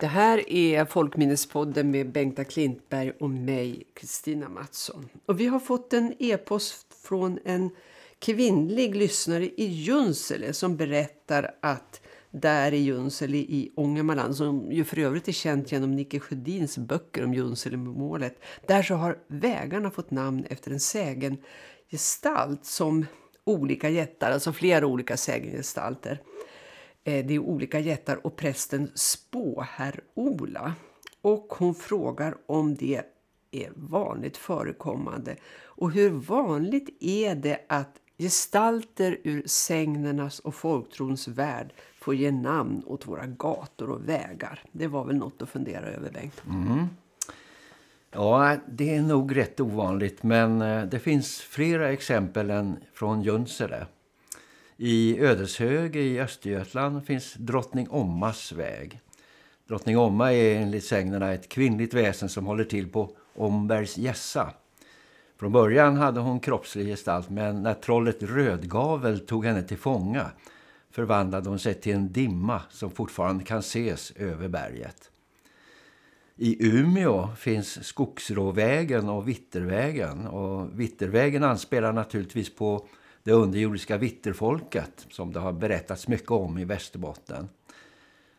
Det här är Folkminnespodden med Bengta Klintberg och mig, Kristina Mattsson. Och vi har fått en e-post från en kvinnlig lyssnare i Junsele som berättar att där i Junsele i Ångermanland, som ju för övrigt är känt genom Nicke Sjödins böcker om Junsele-målet, där så har vägarna fått namn efter en sägengestalt som olika jättar, alltså flera olika sägengestalter. gestalter Eh, det är olika jättar och prästen Spåherr-Ola. Och hon frågar om det är vanligt förekommande. Och hur vanligt är det att gestalter ur sägnernas och folktrons värld får ge namn åt våra gator och vägar? Det var väl något att fundera över, Bengt. Mm. Ja, det är nog rätt ovanligt men eh, det finns flera exempel än från Junsele. I Ödeshög i Östergötland finns Drottning Ommas väg. Drottning Omma är enligt sägnerna ett kvinnligt väsen som håller till på Ombergs gässa. Från början hade hon kroppslig gestalt men när trollet Rödgavel tog henne till fånga förvandlade hon sig till en dimma som fortfarande kan ses över berget. I Umeå finns Skogsråvägen och Vittervägen och Vittervägen anspelar naturligtvis på det underjordiska vitterfolket som det har berättats mycket om i Västerbotten.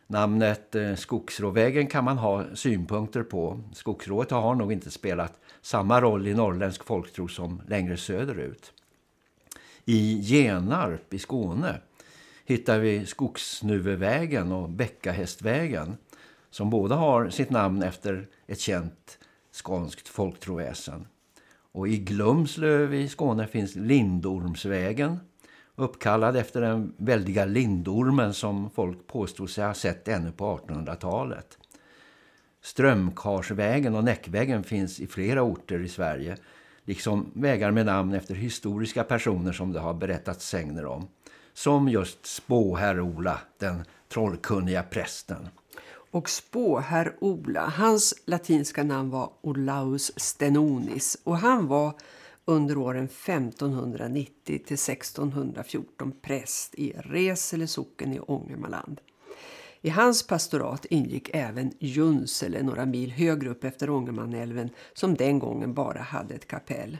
Namnet eh, Skogsråvägen kan man ha synpunkter på. Skogsrået har nog inte spelat samma roll i norrländsk folktro som längre söderut. I Genarp i Skåne hittar vi Skogsnuvevägen och Bäckahästvägen som båda har sitt namn efter ett känt skånskt folktroväsen. Och i Glumslöv i Skåne finns Lindormsvägen uppkallad efter den väldiga lindormen som folk påstod sig ha sett ännu på 1800-talet. Strömkarsvägen och Näckvägen finns i flera orter i Sverige, liksom vägar med namn efter historiska personer som det har berättats sägner om. Som just Spåherr-Ola, den trollkunniga prästen. Och spåherr Ola, hans latinska namn var Olaus Stenonis och han var under åren 1590 till 1614 präst i Resele socken i Ångermanland. I hans pastorat ingick även Junsele några mil högre upp efter Ångermanälven som den gången bara hade ett kapell.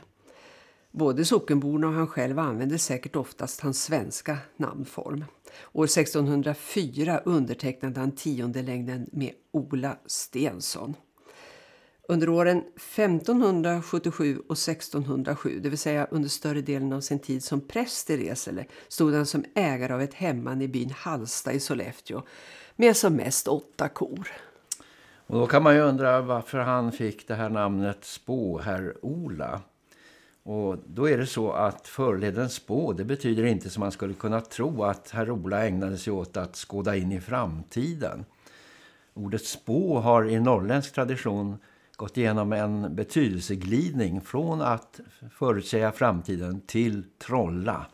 Både sockenborna och han själv använde säkert oftast hans svenska namnform. År 1604 undertecknade han tionde längden med Ola Stensson. Under åren 1577 och 1607, det vill säga under större delen av sin tid som präst i Resele, stod han som ägare av ett hemman i byn Hallsta i Sollefteå med som mest åtta kor. Och då kan man ju undra varför han fick det här namnet Spåherr Ola. Och då är det så att förleden spå, det betyder inte som man skulle kunna tro att herr Ola ägnade sig åt att skåda in i framtiden. Ordet spå har i norrländsk tradition gått igenom en betydelseglidning från att förutsäga framtiden till trolla.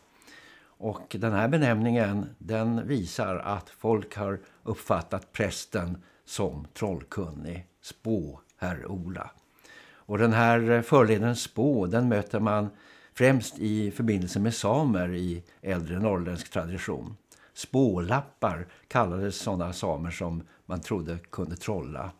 Och den här benämningen den visar att folk har uppfattat prästen som trollkunnig, spå herr Ola. Och den här eh, förleden, spå den möter man främst i förbindelse med samer i äldre norrländsk tradition. Spålappar kallades sådana samer som man trodde kunde trolla.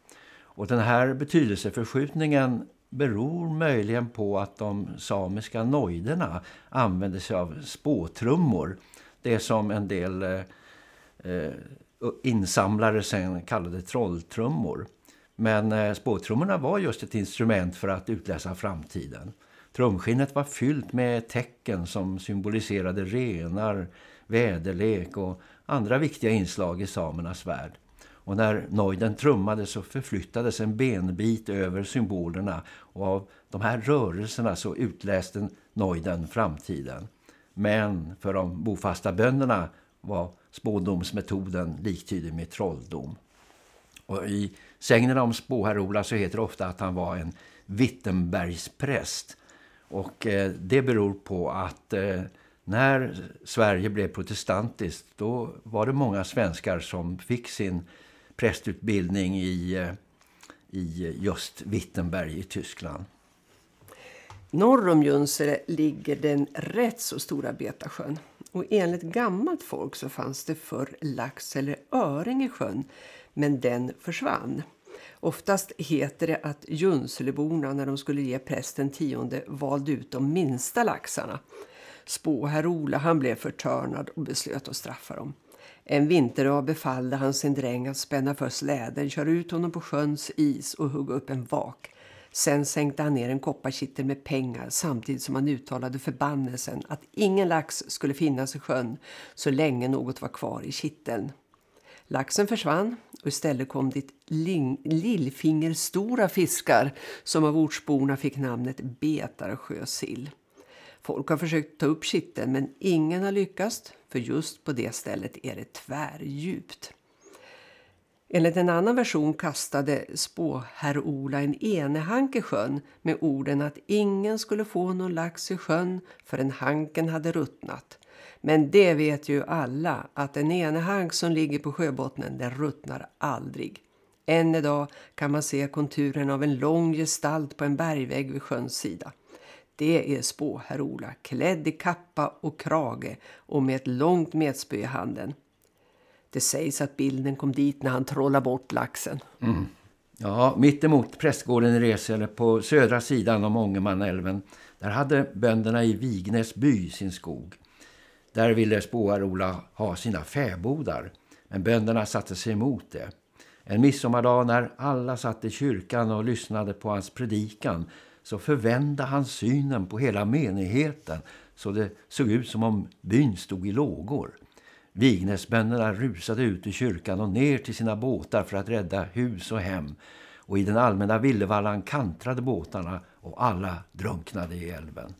Och den här betydelseförskjutningen beror möjligen på att de samiska nojderna använde sig av spåtrummor. Det som en del eh, eh insamlare sen kallade trolltrummor. Men eh, spåtrummorna var just ett instrument för att utläsa framtiden. Trumskinnet var fyllt med tecken som symboliserade renar, väderlek och andra viktiga inslag i samernas värld. Och när nojden trummade så förflyttades en benbit över symbolerna och av de här rörelserna så utläste nojden framtiden. Men för de bofasta bönderna var spådomsmetoden liktydig med trolldom. Och i sägnerna om spåherrola så heter det ofta att han var en Wittenbergspräst. Och eh, det beror på att eh, när Sverige blev protestantiskt då var det många svenskar som fick sin prästutbildning i, eh, i just Wittenberg i Tyskland. Norr om Junsele ligger den rätt så stora Betasjön. Och enligt gammalt folk så fanns det förr lax eller öring i sjön, men den försvann. Oftast heter det att Junseleborna när de skulle ge prästen tionde valde ut de minsta laxarna. Spåherr Ola han blev förtörnad och beslöt att straffa dem. En vinterdag befallde han sin dräng att spänna för släden, köra ut honom på sjöns is och hugga upp en vak. Sen sänkte han ner en kopparkittel med pengar samtidigt som han uttalade förbannelsen att ingen lax skulle finnas i sjön så länge något var kvar i kitteln. Laxen försvann och istället kom dit lillfingerstora fiskar som av ortsborna fick namnet betarsjösill. Folk har försökt ta upp kitteln men ingen har lyckats för just på det stället är det tvärdjupt. Enligt en annan version kastade spåherr-Ola en enehank i sjön med orden att ingen skulle få någon lax i sjön förrän hanken hade ruttnat. Men det vet ju alla att en enehank som ligger på sjöbottnen den ruttnar aldrig. Än idag kan man se konturen av en lång gestalt på en bergvägg vid sjöns sida. Det är spåherr Ola, klädd i kappa och krage och med ett långt metspö i handen. Det sägs att bilden kom dit när han trollade bort laxen. Mm. Ja, mitt emot prästgården i Resele på södra sidan om Ångermanälven. Där hade bönderna i Vignes by sin skog. Där ville Spåarola ha sina fäbodar. Men bönderna satte sig emot det. En midsommardag när alla satt i kyrkan och lyssnade på hans predikan så förvände han synen på hela menigheten så det såg ut som om byn stod i lågor. Vignesbönderna rusade ut ur kyrkan och ner till sina båtar för att rädda hus och hem. Och i den allmänna villevallan kantrade båtarna och alla drunknade i älven.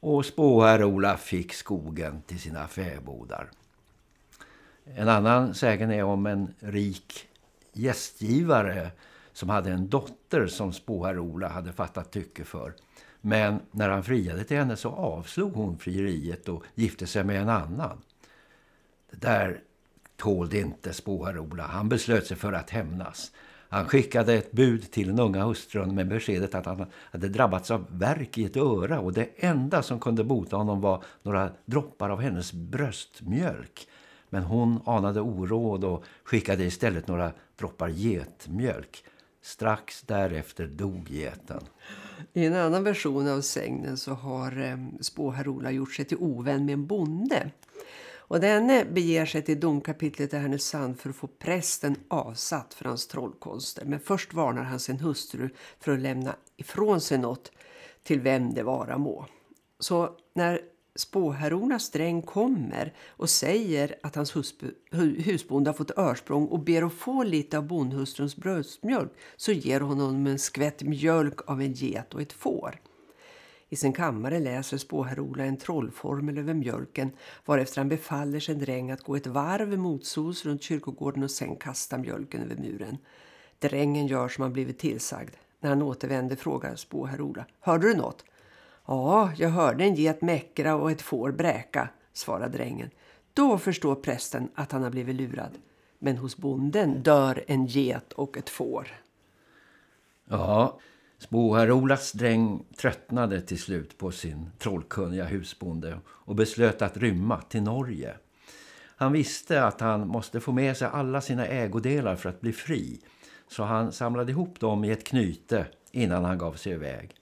Och spåherr Ola fick skogen till sina fäbodar. En annan sägen är om en rik gästgivare som hade en dotter som spåherr Ola hade fattat tycke för. Men när han friade till henne så avslog hon frieriet och gifte sig med en annan. Det där tålde inte spåherr Ola. Han beslöt sig för att hämnas. Han skickade ett bud till den unga hustrun med beskedet att han hade drabbats av verk i ett öra och det enda som kunde bota honom var några droppar av hennes bröstmjölk. Men hon anade oråd och skickade istället några droppar getmjölk. Strax därefter dog geten. I en annan version av sägnen så har eh, spåherr Ola gjort sig till ovän med en bonde. Och denne beger sig till domkapitlet i Härnösand för att få prästen avsatt för hans trollkonster. Men först varnar han sin hustru för att lämna ifrån sig något till vem det vara må. Så när spåherrornas sträng kommer och säger att hans husbonde har fått örsprång och ber att få lite av bondhustruns bröstmjölk så ger hon honom en skvätt mjölk av en get och ett får. I sin kammare läser spåherr en trollformel över mjölken varefter han befaller sin dräng att gå ett varv motsols runt kyrkogården och sen kasta mjölken över muren. Drängen gör som han blivit tillsagd. När han återvänder frågar spåherr Ola. Hörde du något? Ja, jag hörde en get mäckra och ett får bräka, svarar drängen. Då förstår prästen att han har blivit lurad. Men hos bonden dör en get och ett får. Ja, Spåherr-Olas dräng tröttnade till slut på sin trollkunniga husbonde och beslöt att rymma till Norge. Han visste att han måste få med sig alla sina ägodelar för att bli fri, så han samlade ihop dem i ett knyte innan han gav sig iväg.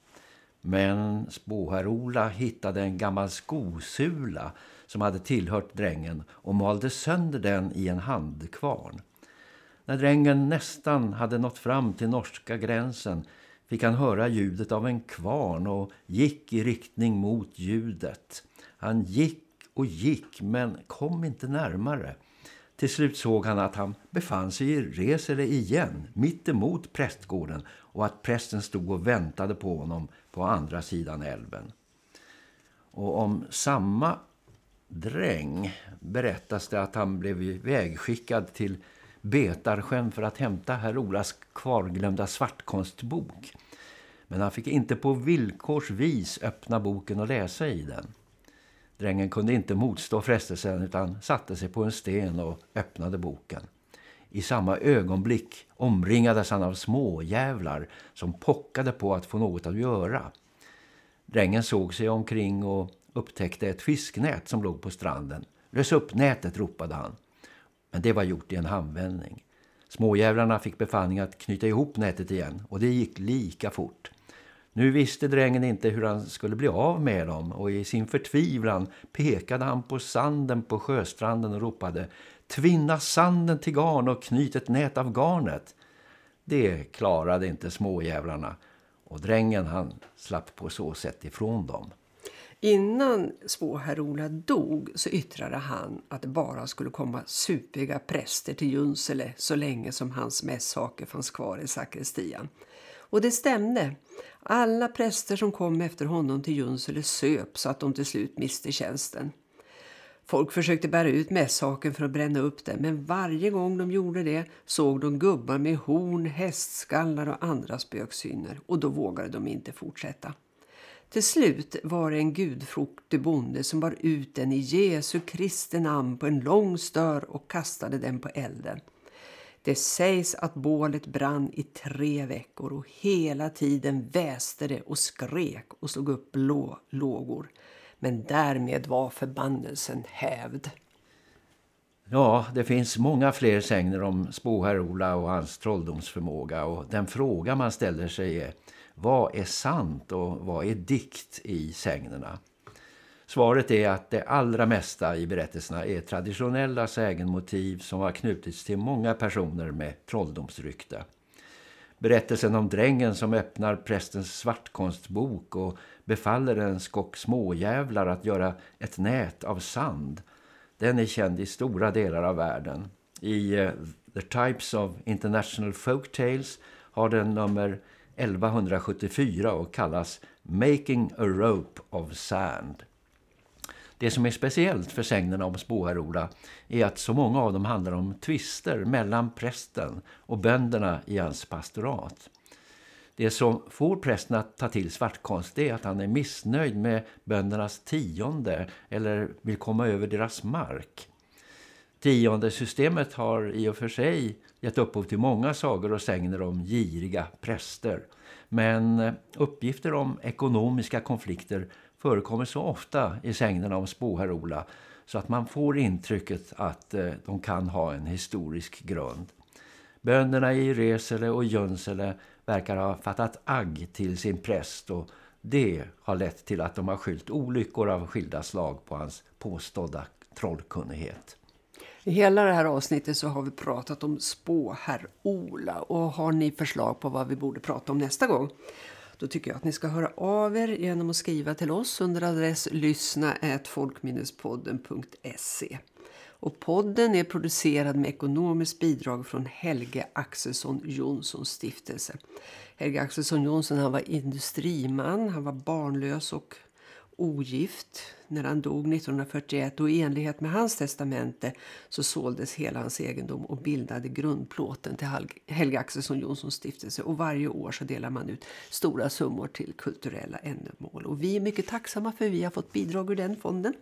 Men spåherr-Ola hittade en gammal skosula som hade tillhört drängen och malde sönder den i en handkvarn. När drängen nästan hade nått fram till norska gränsen fick han höra ljudet av en kvarn och gick i riktning mot ljudet. Han gick och gick men kom inte närmare. Till slut såg han att han befann sig i Resele igen, mitt emot prästgården och att prästen stod och väntade på honom på andra sidan älven. Och om samma dräng berättas det att han blev vägskickad till Betarsjön för att hämta herr Olas kvarglömda svartkonstbok. Men han fick inte på villkorsvis öppna boken och läsa i den. Drängen kunde inte motstå frestelsen utan satte sig på en sten och öppnade boken. I samma ögonblick omringades han av småjävlar som pockade på att få något att göra. Drängen såg sig omkring och upptäckte ett fisknät som låg på stranden. Lös upp nätet, ropade han. Men det var gjort i en handvändning. Småjävlarna fick befallning att knyta ihop nätet igen och det gick lika fort. Nu visste drängen inte hur han skulle bli av med dem och i sin förtvivlan pekade han på sanden på sjöstranden och ropade Tvinna sanden till garn och knyt ett nät av garnet. Det klarade inte småjävlarna och drängen han slapp på så sätt ifrån dem. Innan Svåherr-Ola dog så yttrade han att det bara skulle komma supiga präster till Junsele så länge som hans mässhake fanns kvar i sakristian. Och det stämde. Alla präster som kom efter honom till Junsele söp så att de till slut miste tjänsten. Folk försökte bära ut mässaken för att bränna upp den men varje gång de gjorde det såg de gubbar med horn, hästskallar och andra spöksyner och då vågade de inte fortsätta. Till slut var det en gudfruktig bonde som bar ut den i Jesu Kristi namn på en lång stör och kastade den på elden. Det sägs att bålet brann i tre veckor och hela tiden väste det och skrek och slog upp blå lågor. Men därmed var förbannelsen hävd. Ja, det finns många fler sägner om Spåherr-Ola och hans trolldomsförmåga och den fråga man ställer sig är vad är sant och vad är dikt i sägnerna? Svaret är att det allra mesta i berättelserna är traditionella sägenmotiv som har knutits till många personer med trolldomsrykte. Berättelsen om drängen som öppnar prästens svartkonstbok och befaller en skock småjävlar att göra ett nät av sand. Den är känd i stora delar av världen. I eh, The Types of International Folk Tales har den nummer 1174 och kallas Making a Rope of Sand. Det som är speciellt för sägnerna om Spåharola är att så många av dem handlar om tvister mellan prästen och bönderna i hans pastorat. Det som får prästen att ta till svartkonst är att han är missnöjd med böndernas tionde eller vill komma över deras mark. Tionde systemet har i och för sig gett upphov till många sagor och sägner om giriga präster. Men uppgifter om ekonomiska konflikter förekommer så ofta i sägnerna om Spåherola så att man får intrycket att eh, de kan ha en historisk grund. Bönderna i Resele och Jönsele verkar ha fattat agg till sin präst och det har lett till att de har skylt olyckor av skilda slag på hans påstådda trollkunnighet. I hela det här avsnittet så har vi pratat om spåherr Ola och har ni förslag på vad vi borde prata om nästa gång? Då tycker jag att ni ska höra av er genom att skriva till oss under adress lyssna@folkminnespodden.se. Och podden är producerad med ekonomiskt bidrag från Helge Axelsson Jonssons stiftelse. Helge Axelsson Jonsson han var industriman, han var barnlös och ogift. När han dog 1941 och i enlighet med hans testamente så såldes hela hans egendom och bildade grundplåten till Helge Axelsson Jonssons stiftelse. Och varje år så delar man ut stora summor till kulturella ändamål. Och vi är mycket tacksamma för vi har fått bidrag ur den fonden.